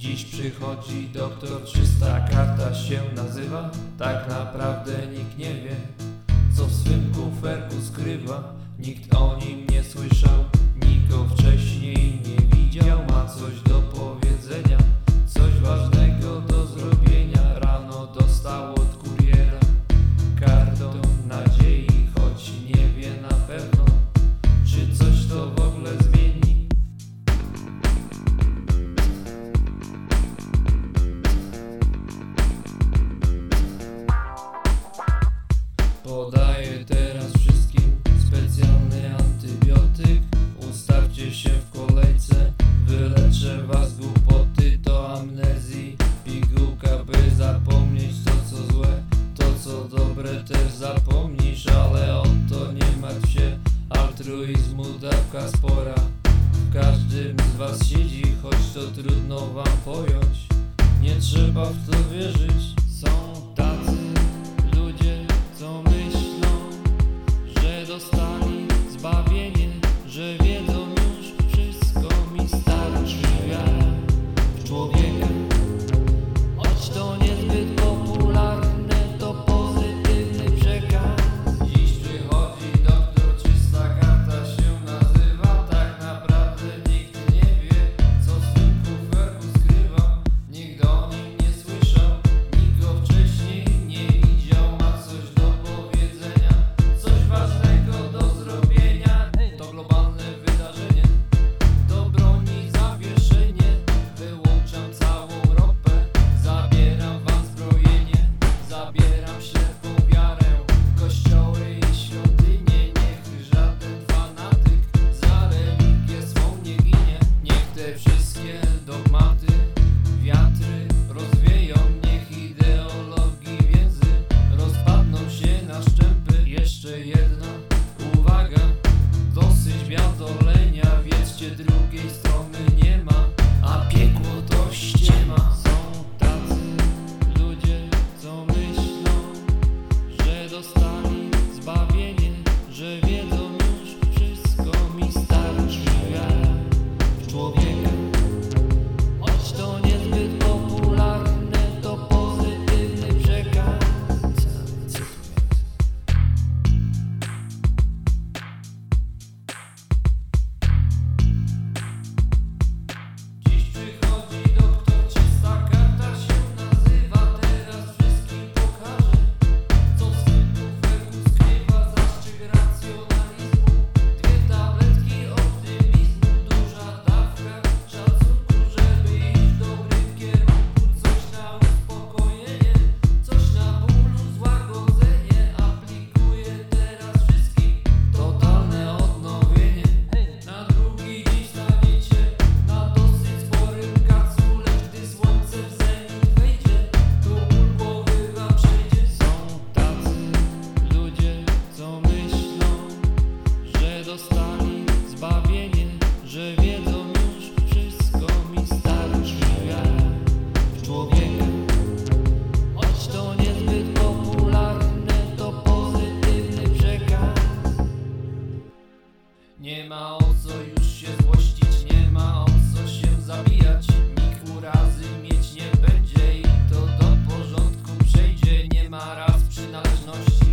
Dziś przychodzi doktor, czysta karta się nazywa. Tak naprawdę nikt nie wie, co w swym kuferku skrywa. Nikt o nim nie słyszał, nikt go wcześniej nie widział. Ma coś do się w kolejce. Wyleczę was głupoty do amnezji. Pigułka by zapomnieć to co złe. To co dobre też zapomnisz Ale o to nie martw się. Altruizmu dawka spora. W każdym z was siedzi Choć to trudno wam pojąć. Nie trzeba w to wierzyć. yeah. Nie ma o co już się złościć, nie ma o co się zabijać. Nikt urazy mieć nie będzie i to do porządku przejdzie. Nie ma raz przynależności.